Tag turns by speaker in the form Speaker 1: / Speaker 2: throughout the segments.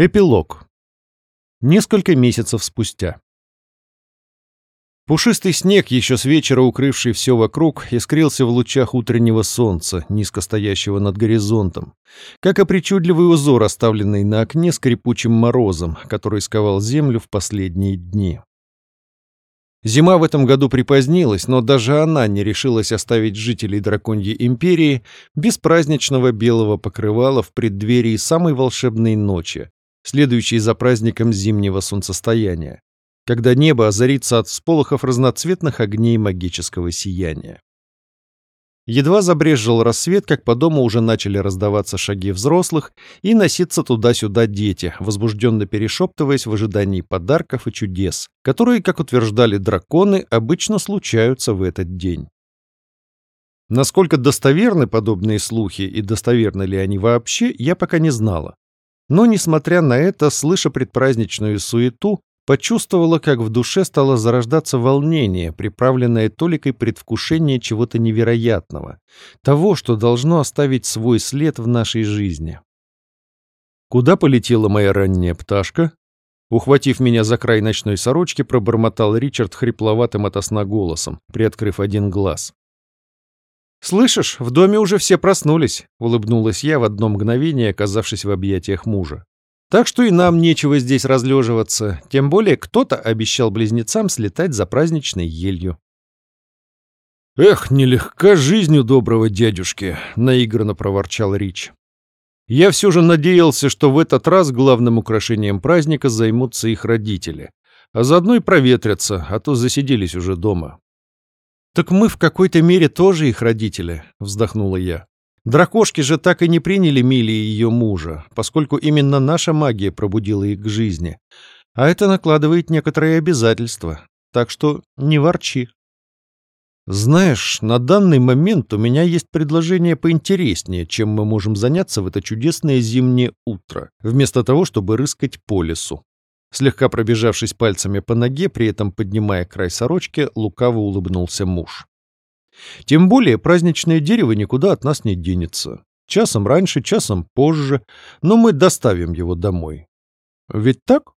Speaker 1: Эпилог. Несколько месяцев спустя. Пушистый снег, еще с вечера укрывший все вокруг, искрился в лучах утреннего солнца, низко стоящего над горизонтом, как и причудливый узор, оставленный на окне скрипучим морозом, который сковал землю в последние дни. Зима в этом году припозднилась, но даже она не решилась оставить жителей Драконьей империи без праздничного белого покрывала в преддверии самой волшебной ночи, следующей за праздником зимнего солнцестояния, когда небо озарится от всполохов разноцветных огней магического сияния. Едва забрезжил рассвет, как по дому уже начали раздаваться шаги взрослых и носиться туда-сюда дети, возбужденно перешептываясь в ожидании подарков и чудес, которые, как утверждали драконы, обычно случаются в этот день. Насколько достоверны подобные слухи и достоверны ли они вообще, я пока не знала. Но, несмотря на это, слыша предпраздничную суету, Почувствовала, как в душе стало зарождаться волнение, приправленное толикой предвкушения чего-то невероятного, того, что должно оставить свой след в нашей жизни. Куда полетела моя ранняя пташка? Ухватив меня за край ночной сорочки, пробормотал Ричард хрипловатым от голосом, приоткрыв один глаз. «Слышишь, в доме уже все проснулись», — улыбнулась я в одно мгновение, оказавшись в объятиях мужа. Так что и нам нечего здесь разлеживаться, тем более кто-то обещал близнецам слетать за праздничной елью. «Эх, нелегка жизнь у доброго дядюшки», — наигранно проворчал Рич. «Я все же надеялся, что в этот раз главным украшением праздника займутся их родители, а заодно и проветрятся, а то засиделись уже дома». «Так мы в какой-то мере тоже их родители», — вздохнула я. Дракошки же так и не приняли Мили и ее мужа, поскольку именно наша магия пробудила их к жизни. А это накладывает некоторые обязательства. Так что не ворчи. Знаешь, на данный момент у меня есть предложение поинтереснее, чем мы можем заняться в это чудесное зимнее утро, вместо того, чтобы рыскать по лесу. Слегка пробежавшись пальцами по ноге, при этом поднимая край сорочки, лукаво улыбнулся муж. Тем более праздничное дерево никуда от нас не денется. Часом раньше, часом позже, но мы доставим его домой. Ведь так?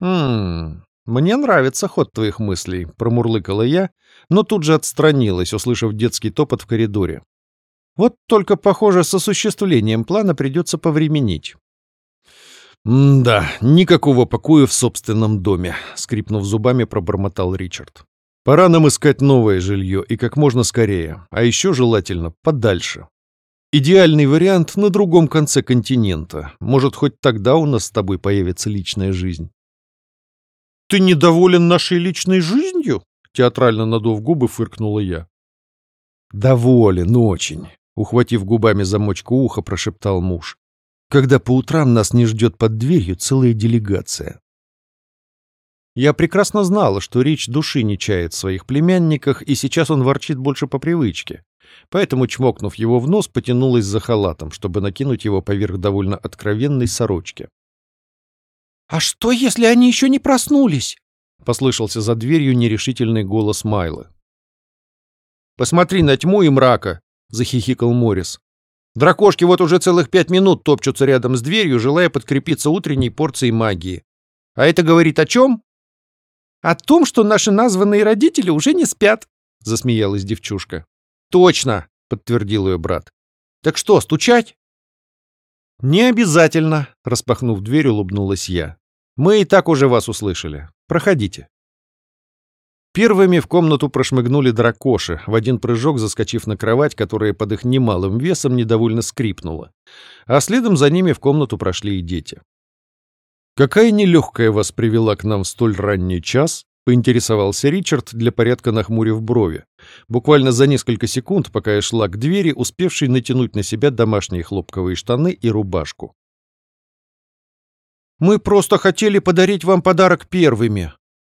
Speaker 1: «Ммм, мне нравится ход твоих мыслей», — промурлыкала я, но тут же отстранилась, услышав детский топот в коридоре. Вот только, похоже, с осуществлением плана придется повременить. «Да, никакого покоя в собственном доме», — скрипнув зубами, пробормотал Ричард. Пора нам искать новое жилье и как можно скорее, а еще желательно подальше. Идеальный вариант на другом конце континента. Может, хоть тогда у нас с тобой появится личная жизнь. «Ты недоволен нашей личной жизнью?» Театрально надув губы, фыркнула я. «Доволен очень», — ухватив губами замочку уха, прошептал муж. «Когда по утрам нас не ждет под дверью целая делегация. Я прекрасно знала, что Рич души не чает в своих племянниках, и сейчас он ворчит больше по привычке. Поэтому, чмокнув его в нос, потянулась за халатом, чтобы накинуть его поверх довольно откровенной сорочки.
Speaker 2: «А что, если они еще не проснулись?»
Speaker 1: — послышался за дверью нерешительный голос Майлы. «Посмотри на тьму и мрака!» — захихикал Морис. «Дракошки вот уже целых пять минут топчутся рядом с дверью, желая подкрепиться утренней порцией магии. А это говорит о чем?»
Speaker 2: «О том, что наши названные родители уже не спят», — засмеялась девчушка.
Speaker 1: «Точно», — подтвердил ее брат. «Так что, стучать?»
Speaker 2: «Не обязательно», — распахнув дверь, улыбнулась я. «Мы и так уже вас услышали. Проходите».
Speaker 1: Первыми в комнату прошмыгнули дракоши, в один прыжок заскочив на кровать, которая под их немалым весом недовольно скрипнула. А следом за ними в комнату прошли и дети. «Какая нелегкая вас привела к нам в столь ранний час?» — поинтересовался Ричард, для порядка нахмурив брови. Буквально за несколько секунд, пока я шла к двери, успевший натянуть на себя домашние хлопковые штаны и рубашку.
Speaker 2: «Мы просто хотели подарить вам подарок первыми»,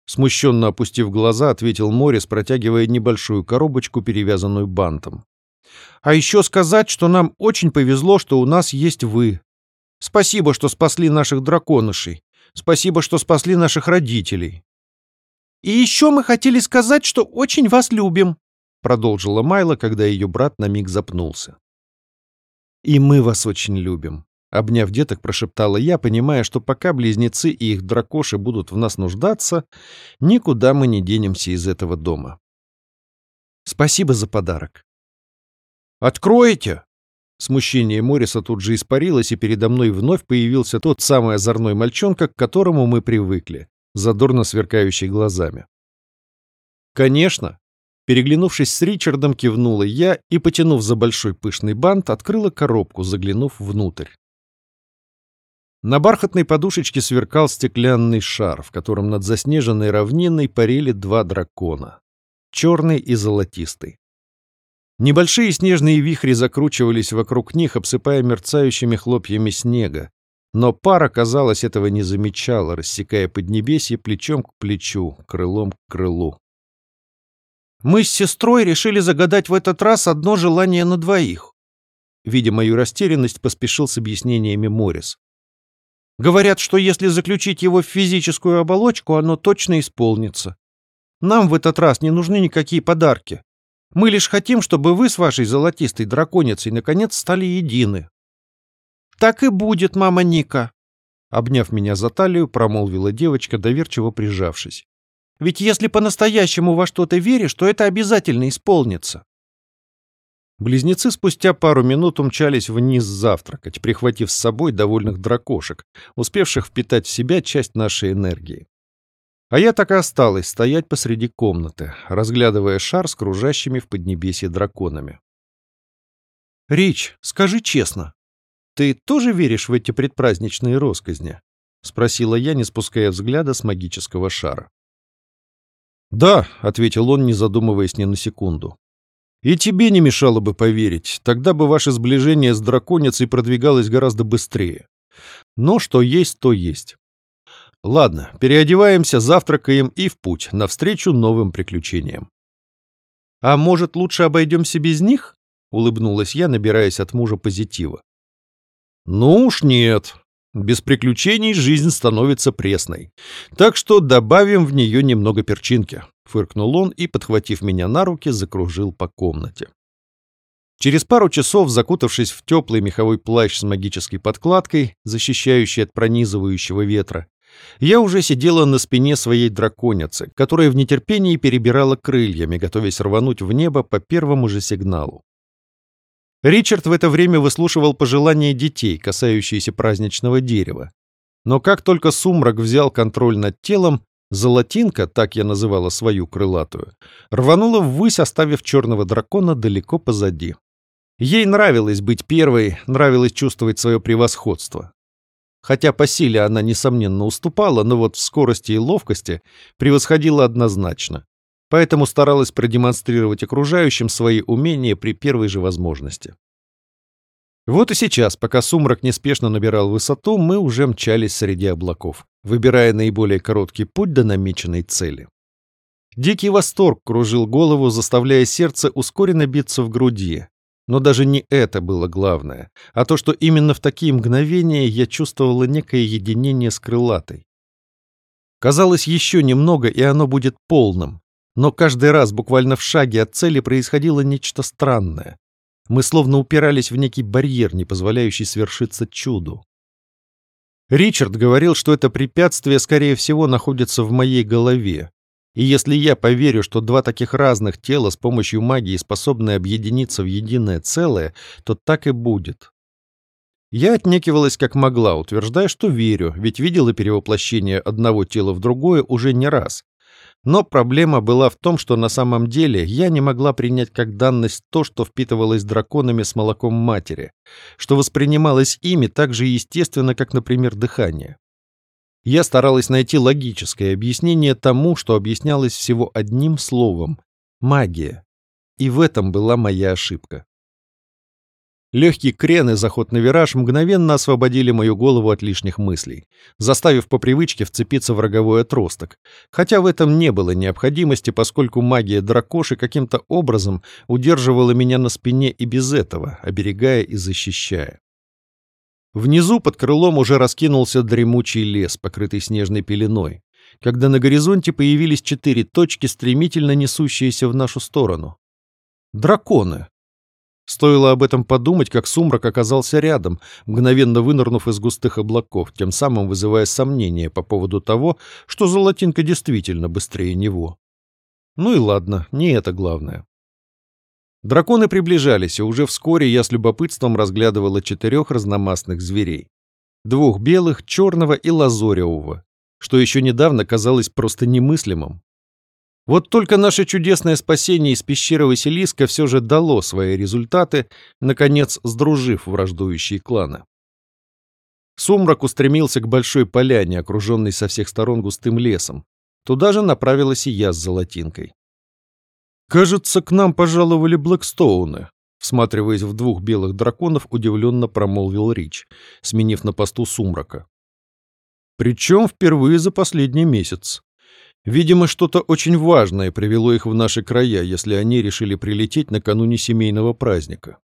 Speaker 2: Смущенно опустив глаза, ответил Морис, протягивая небольшую коробочку, перевязанную бантом. «А еще сказать, что нам очень повезло, что у нас есть вы. Спасибо, что спасли наших драконышей. Спасибо, что спасли наших родителей. И еще мы хотели сказать, что очень вас любим, продолжила Майла, когда ее брат на миг запнулся. И мы вас очень любим,
Speaker 1: Обняв деток, прошептала я, понимая, что пока близнецы и их дракоши будут в нас нуждаться, никуда мы не денемся из этого дома. Спасибо за подарок.
Speaker 2: «Откройте!»
Speaker 1: Смущение Мориса тут же испарилось, и передо мной вновь появился тот самый озорной мальчонка, к которому мы привыкли, задорно сверкающий глазами. «Конечно!» Переглянувшись с Ричардом, кивнула я и, потянув за большой пышный бант, открыла коробку, заглянув внутрь. На бархатной подушечке сверкал стеклянный шар, в котором над заснеженной равниной парили два дракона — черный и золотистый. Небольшие снежные вихри закручивались вокруг них, обсыпая мерцающими хлопьями снега, но пара, казалось, этого не замечала, рассекая поднебесье плечом к плечу, крылом к крылу.
Speaker 2: «Мы с сестрой решили загадать в этот раз одно желание на двоих»,
Speaker 1: Видя мою растерянность, поспешил с объяснениями Морис.
Speaker 2: Говорят, что если заключить его в физическую оболочку, оно точно исполнится. Нам в этот раз не нужны никакие подарки. Мы лишь хотим, чтобы вы с вашей золотистой драконицей наконец стали едины. Так и будет, мама Ника.
Speaker 1: Обняв меня за талию, промолвила девочка, доверчиво прижавшись.
Speaker 2: Ведь если по-настоящему во что-то веришь, то это обязательно исполнится.
Speaker 1: Близнецы спустя пару минут умчались вниз завтракать, прихватив с собой довольных дракошек, успевших впитать в себя часть нашей энергии. А я так и осталась стоять посреди комнаты, разглядывая шар с кружащими в поднебесье драконами.
Speaker 2: «Рич, скажи честно, ты тоже веришь в эти предпраздничные росказни?» — спросила я, не спуская взгляда с магического шара.
Speaker 1: «Да», — ответил он, не задумываясь ни на секунду. И тебе не мешало бы поверить, тогда бы ваше сближение с драконицей продвигалось гораздо быстрее. Но что есть, то есть. Ладно, переодеваемся, завтракаем и в путь, навстречу новым приключениям.
Speaker 2: «А может, лучше обойдемся без них?» — улыбнулась я, набираясь от мужа позитива.
Speaker 1: «Ну уж нет. Без приключений жизнь становится пресной. Так что добавим в нее немного перчинки. — фыркнул он и, подхватив меня на руки, закружил по комнате. Через пару часов, закутавшись в теплый меховой плащ с магической подкладкой, защищающей от пронизывающего ветра, я уже сидела на спине своей драконицы, которая в нетерпении перебирала крыльями, готовясь рвануть в небо по первому же сигналу. Ричард в это время выслушивал пожелания детей, касающиеся праздничного дерева. Но как только сумрак взял контроль над телом, Золотинка, так я называла свою крылатую, рванула ввысь, оставив черного дракона далеко позади. Ей нравилось быть первой, нравилось чувствовать свое превосходство. Хотя по силе она, несомненно, уступала, но вот в скорости и ловкости превосходила однозначно. Поэтому старалась продемонстрировать окружающим свои умения при первой же возможности. Вот и сейчас, пока сумрак неспешно набирал высоту, мы уже мчались среди облаков, выбирая наиболее короткий путь до намеченной цели. Дикий восторг кружил голову, заставляя сердце ускоренно биться в груди. Но даже не это было главное, а то, что именно в такие мгновения я чувствовала некое единение с крылатой. Казалось, еще немного, и оно будет полным. Но каждый раз, буквально в шаге от цели, происходило нечто странное. Мы словно упирались в некий барьер, не позволяющий свершиться чуду. Ричард говорил, что это препятствие, скорее всего, находится в моей голове. И если я поверю, что два таких разных тела с помощью магии способны объединиться в единое целое, то так и будет. Я отнекивалась как могла, утверждая, что верю, ведь видела перевоплощение одного тела в другое уже не раз, но проблема была в том, что на самом деле я не могла принять как данность то, что впитывалось драконами с молоком матери, что воспринималось ими так же естественно, как, например, дыхание. Я старалась найти логическое объяснение тому, что объяснялось всего одним словом — магия. И в этом была моя ошибка. Легкий крен и заход на вираж мгновенно освободили мою голову от лишних мыслей, заставив по привычке вцепиться в роговой отросток. Хотя в этом не было необходимости, поскольку магия дракоши каким-то образом удерживала меня на спине и без этого, оберегая и защищая. Внизу под крылом уже раскинулся дремучий лес, покрытый снежной пеленой, когда на горизонте появились четыре точки, стремительно несущиеся в нашу сторону. Драконы, Стоило об этом подумать, как сумрак оказался рядом, мгновенно вынырнув из густых облаков, тем самым вызывая сомнения по поводу того, что золотинка действительно быстрее него. Ну и ладно, не это главное. Драконы приближались, и уже вскоре я с любопытством разглядывала четырех разномастных зверей. Двух белых, черного и лазоревого, что еще недавно казалось просто немыслимым. Вот только наше чудесное спасение из пещеры Василиска все же дало свои результаты, наконец сдружив враждующие кланы. Сумрак устремился к большой поляне, окруженной со всех сторон густым лесом. Туда же направилась и я с золотинкой. «Кажется, к нам пожаловали Блэкстоуны», всматриваясь в двух белых драконов, удивленно промолвил Рич, сменив на посту сумрака. Причем впервые за последний месяц. Видимо, что-то очень важное привело их в наши края, если они решили прилететь накануне семейного праздника.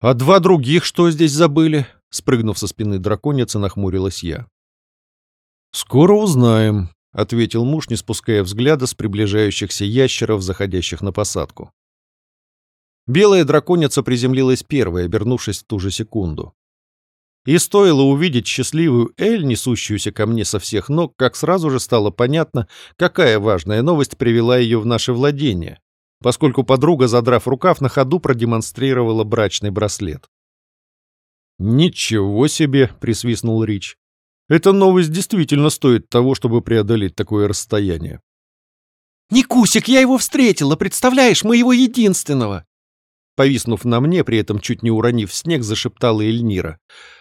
Speaker 1: «А два других что здесь забыли?» Спрыгнув со спины драконицы, нахмурилась я. «Скоро узнаем», — ответил муж, не спуская взгляда с приближающихся ящеров, заходящих на посадку. Белая драконица приземлилась первой, обернувшись в ту же секунду. И стоило увидеть счастливую Эль, несущуюся ко мне со всех ног, как сразу же стало понятно, какая важная новость привела ее в наше владение, поскольку подруга, задрав рукав, на ходу продемонстрировала брачный браслет. «Ничего себе!» — присвистнул Рич. Эта новость действительно стоит того, чтобы преодолеть такое расстояние.
Speaker 2: «Никусик, я его встретила, представляешь, моего единственного!» Повиснув на мне, при этом чуть не уронив снег, зашептала Эльнира.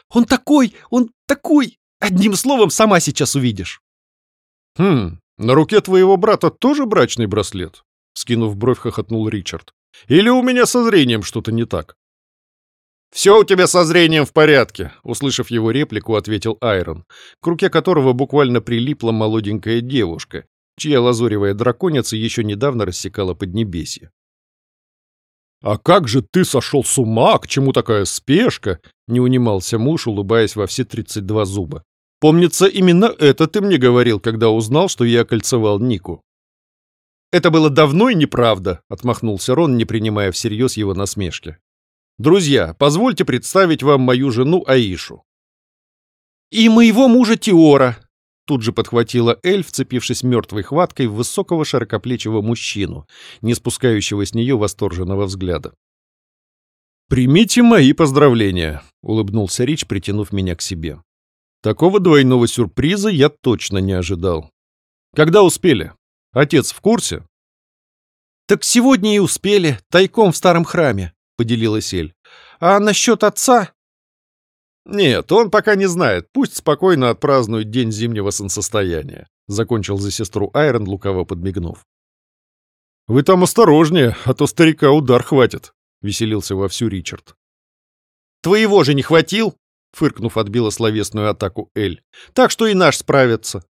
Speaker 2: «Он такой, он такой! Одним словом, сама сейчас увидишь!»
Speaker 1: «Хм, на руке твоего брата тоже брачный браслет?» Скинув бровь, хохотнул Ричард. «Или у меня со зрением что-то не так?» «Все у тебя со зрением в порядке», — услышав его реплику, ответил Айрон, к руке которого буквально прилипла молоденькая девушка, чья лазуревая драконица еще недавно рассекала Поднебесье. «А как же ты сошел с ума? К чему такая спешка?» — не унимался муж, улыбаясь во все тридцать два зуба. «Помнится, именно это ты мне говорил, когда узнал, что я кольцевал Нику». «Это было давно и неправда», — отмахнулся Рон, не принимая всерьез его насмешки. Друзья, позвольте представить вам мою жену Аишу.
Speaker 2: И моего мужа Теора, тут же подхватила Эль, вцепившись мертвой хваткой в высокого широкоплечего мужчину, не спускающего с нее восторженного взгляда.
Speaker 1: «Примите мои поздравления», — улыбнулся Рич, притянув меня к себе. «Такого двойного сюрприза я точно не ожидал. Когда успели? Отец в курсе?»
Speaker 2: «Так сегодня и успели, тайком в старом храме», поделилась Эль. «А насчет отца?»
Speaker 1: «Нет, он пока не знает. Пусть спокойно отпразднует день зимнего солнцестояния», — закончил за сестру Айрон, лукаво подмигнув. «Вы там осторожнее, а то старика удар хватит», — веселился вовсю Ричард.
Speaker 2: «Твоего же не хватил?» — фыркнув, отбила словесную атаку Эль. «Так что и наш справится».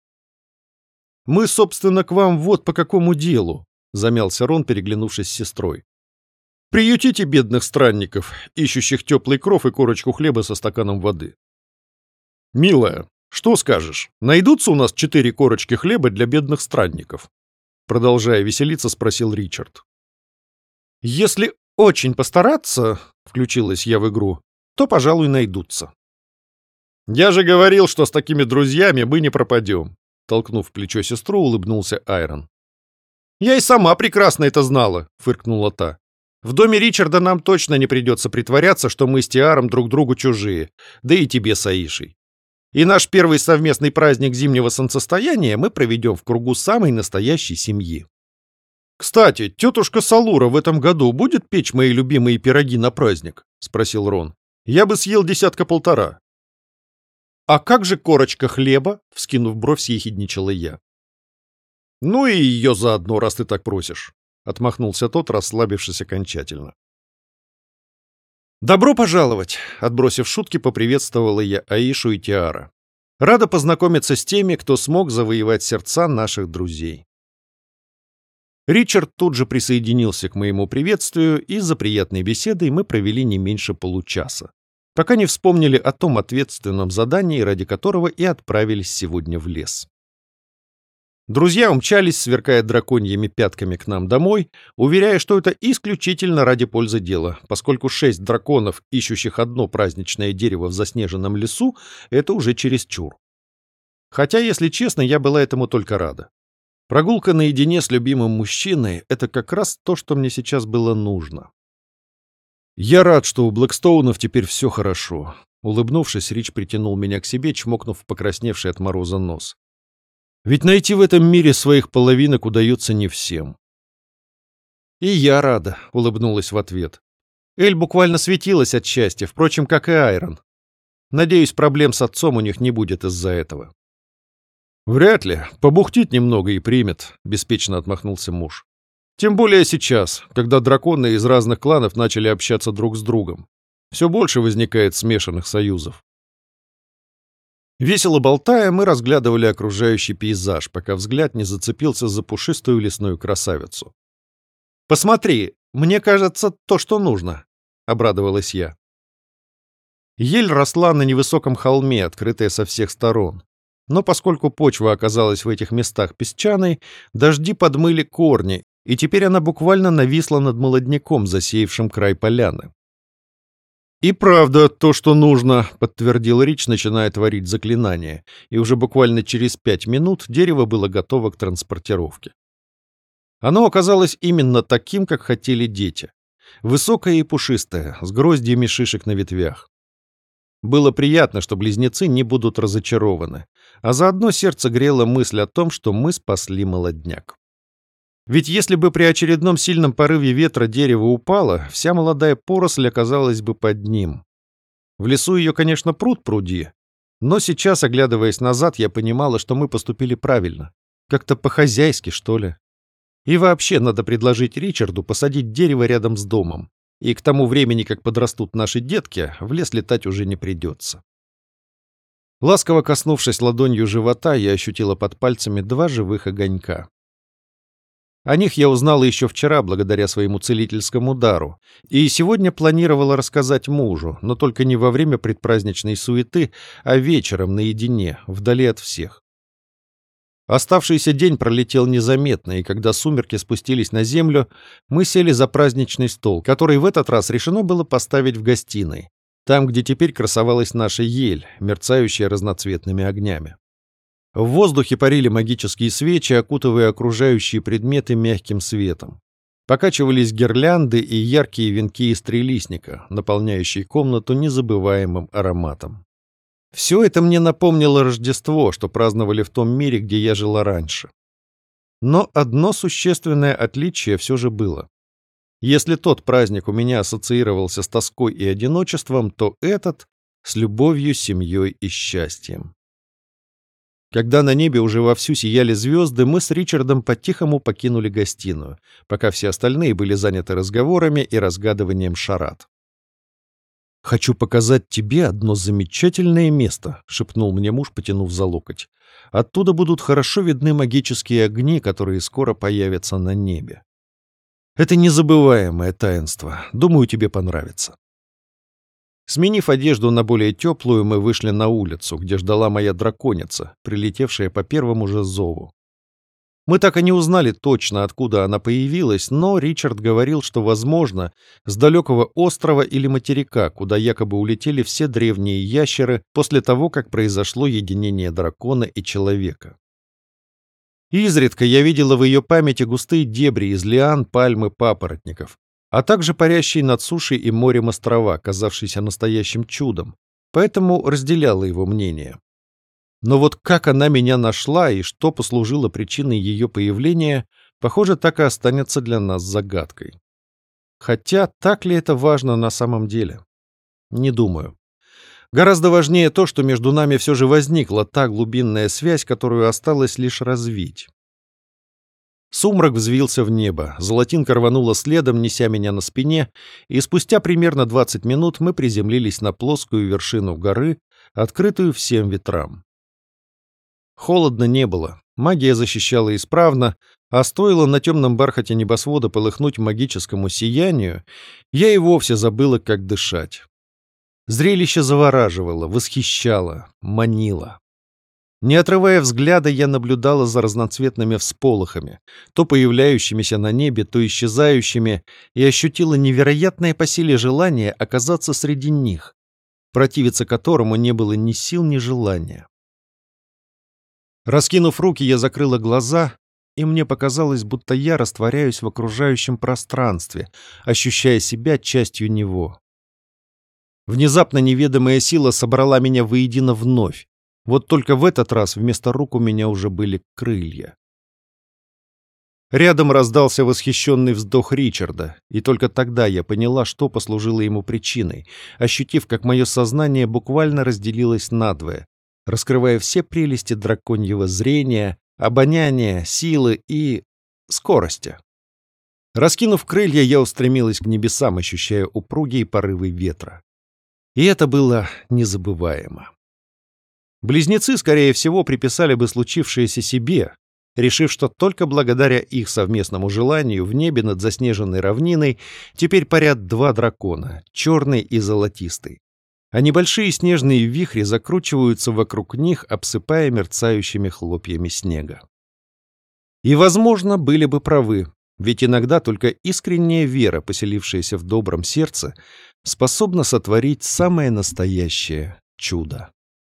Speaker 1: «Мы, собственно, к вам вот по какому делу», — замялся Рон, переглянувшись с сестрой. Приютите бедных странников, ищущих теплый кров и корочку хлеба со стаканом воды. Милая, что скажешь, найдутся у нас четыре корочки хлеба для бедных странников? Продолжая веселиться, спросил Ричард.
Speaker 2: Если очень постараться, включилась я в игру, то, пожалуй, найдутся.
Speaker 1: Я же говорил, что с такими друзьями мы не пропадем. Толкнув плечо сестру, улыбнулся Айрон.
Speaker 2: «Я и сама прекрасно это знала», — фыркнула та. В доме Ричарда нам точно не придется притворяться, что мы с Тиаром друг другу чужие, да и тебе с Аишей. И наш первый совместный праздник зимнего солнцестояния мы проведем в кругу самой настоящей семьи.
Speaker 1: «Кстати, тетушка Салура в этом году будет печь мои любимые пироги на праздник?» — спросил Рон. «Я бы съел десятка-полтора».
Speaker 2: «А как же корочка хлеба?» — вскинув бровь, съехидничала я.
Speaker 1: «Ну и ее заодно, раз ты так просишь». Отмахнулся тот, расслабившись окончательно.
Speaker 2: «Добро пожаловать!» — отбросив шутки, поприветствовала я Аишу и Тиара. «Рада познакомиться с теми, кто смог завоевать сердца наших друзей». Ричард тут же присоединился к моему приветствию, и за приятной беседой мы провели не меньше получаса, пока не вспомнили о том ответственном задании, ради которого и отправились сегодня в лес.
Speaker 1: Друзья умчались, сверкая драконьими пятками к нам домой, уверяя, что это исключительно ради пользы дела, поскольку шесть драконов, ищущих одно праздничное дерево в заснеженном лесу, это уже чересчур. Хотя, если честно, я была этому только рада. Прогулка наедине с любимым мужчиной — это как раз то, что мне сейчас было нужно. Я рад, что у Блэкстоунов теперь все хорошо. Улыбнувшись, Рич притянул меня к себе, чмокнув покрасневший от мороза нос. Ведь найти в этом мире своих половинок удается не всем. «И я рада», — улыбнулась в ответ. Эль буквально светилась от счастья, впрочем, как и Айрон. Надеюсь, проблем с отцом у них не будет из-за этого. «Вряд ли. Побухтит немного и примет», — беспечно отмахнулся муж. «Тем более сейчас, когда драконы из разных кланов начали общаться друг с другом. Все больше возникает смешанных союзов. Весело болтая, мы разглядывали окружающий пейзаж, пока взгляд не зацепился за пушистую лесную красавицу. «Посмотри, мне кажется, то, что нужно», — обрадовалась я. Ель росла на невысоком холме, открытая со всех сторон. Но поскольку почва оказалась в этих местах песчаной, дожди подмыли корни, и теперь она буквально нависла над молодняком, засеявшим край поляны. «И правда то, что нужно», — подтвердил Рич, начиная творить заклинание, и уже буквально через пять минут дерево было готово к транспортировке. Оно оказалось именно таким, как хотели дети. Высокое и пушистое, с гроздьями шишек на ветвях. Было приятно, что близнецы не будут разочарованы, а заодно сердце грело мысль о том, что мы спасли молодняк. Ведь если бы при очередном сильном порыве ветра дерево упало, вся молодая поросль оказалась бы под ним. В лесу ее, конечно, пруд пруди, но сейчас, оглядываясь назад, я понимала, что мы поступили правильно. Как-то по-хозяйски, что ли. И вообще надо предложить Ричарду посадить дерево рядом с домом. И к тому времени, как подрастут наши детки, в лес летать уже не придется. Ласково коснувшись ладонью живота, я ощутила под пальцами два живых огонька. О них я узнала еще вчера благодаря своему целительскому дару, и сегодня планировала рассказать мужу, но только не во время предпраздничной суеты, а вечером наедине, вдали от всех. Оставшийся день пролетел незаметно, и когда сумерки спустились на землю, мы сели за праздничный стол, который в этот раз решено было поставить в гостиной, там, где теперь красовалась наша ель, мерцающая разноцветными огнями. В воздухе парили магические свечи, окутывая окружающие предметы мягким светом. Покачивались гирлянды и яркие венки из трелисника, наполняющие комнату незабываемым ароматом. Все это мне напомнило Рождество, что праздновали в том мире, где я жила раньше. Но одно существенное отличие все же было. Если тот праздник у меня ассоциировался с тоской и одиночеством, то этот — с любовью, семьей и счастьем. Когда на небе уже вовсю сияли звезды, мы с Ричардом по-тихому покинули гостиную, пока все остальные были заняты разговорами и разгадыванием шарат. «Хочу показать тебе одно замечательное место», — шепнул мне муж, потянув за локоть. «Оттуда будут хорошо видны магические огни, которые скоро появятся на небе. Это незабываемое таинство. Думаю, тебе понравится». Сменив одежду на более теплую, мы вышли на улицу, где ждала моя драконица, прилетевшая по первому же зову. Мы так и не узнали точно, откуда она появилась, но Ричард говорил, что, возможно, с далекого острова или материка, куда якобы улетели все древние ящеры после того, как произошло единение дракона и человека. Изредка я видела в ее памяти густые дебри из лиан, пальмы, папоротников, а также парящие над сушей и морем острова, казавшиеся настоящим чудом, поэтому разделяла его мнение. Но вот как она меня нашла и что послужило причиной ее появления, похоже, так и останется для нас загадкой. Хотя так ли это важно на самом деле? Не думаю. Гораздо важнее то, что между нами все же возникла та глубинная связь, которую осталось лишь развить. Сумрак взвился в небо, золотинка рванула следом, неся меня на спине, и спустя примерно 20 минут мы приземлились на плоскую вершину горы, открытую всем ветрам. Холодно не было, магия защищала исправно, а стоило на темном бархате небосвода полыхнуть магическому сиянию, я и вовсе забыла, как дышать. Зрелище завораживало, восхищало, манило. Не отрывая взгляда, я наблюдала за разноцветными всполохами, то появляющимися на небе, то исчезающими, и ощутила невероятное по силе желание оказаться среди них, противиться которому не было ни сил, ни желания. Раскинув руки, я закрыла глаза, и мне показалось, будто я растворяюсь в окружающем пространстве, ощущая себя частью него. Внезапно неведомая сила собрала меня воедино вновь, вот только в этот раз вместо рук у меня уже были крылья. Рядом раздался восхищенный вздох Ричарда, и только тогда я поняла, что послужило ему причиной, ощутив, как мое сознание буквально разделилось надвое, раскрывая все прелести драконьего зрения, обоняния, силы и... скорости. Раскинув крылья, я устремилась к небесам, ощущая упругие порывы ветра. И это было незабываемо. Близнецы, скорее всего, приписали бы случившееся себе, решив, что только благодаря их совместному желанию в небе над заснеженной равниной теперь парят два дракона, черный и золотистый. А небольшие снежные вихри закручиваются вокруг них, обсыпая мерцающими хлопьями снега. И, возможно, были бы правы, ведь иногда только искренняя вера, поселившаяся в добром сердце, способна сотворить самое настоящее чудо.